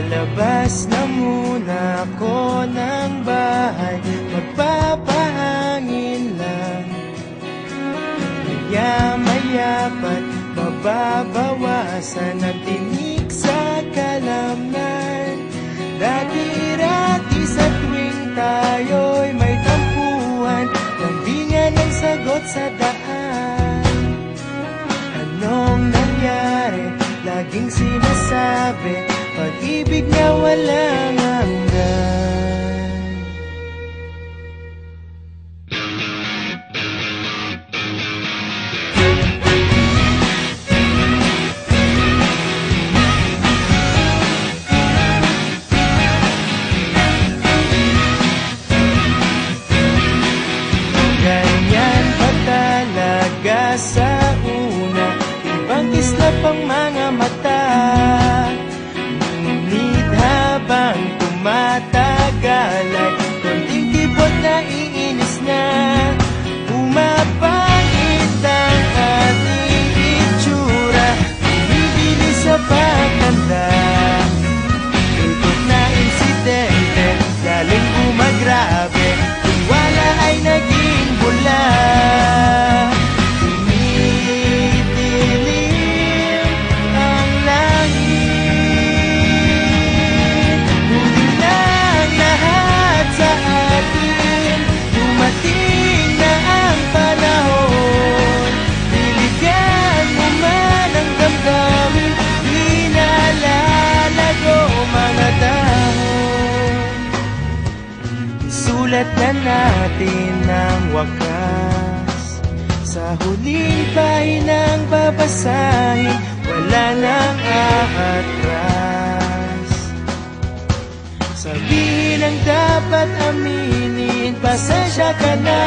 Lalabas na muna ako ng bahay. Magpapahangin lang. Maya-maya pa't mababawasan Ang tinik sa kalamnan. Dati-rati sa tuwing tayo'y may tampuhan Lambingan ang sagot sa daan. Anong nangyari? Laging sinasabi Pag-ibig na walang hanggan Ganyan pa talaga sa Sulat na natin ang wakas. Sa huling pahinang babasahin? Wala nang aatras. Sabihin ang dapat aminin Pasensya ka na.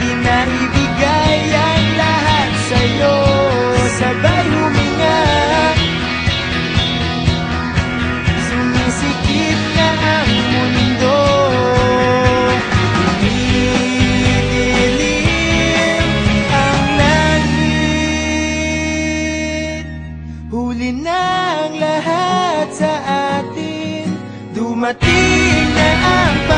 Di na ibigay dumating na ang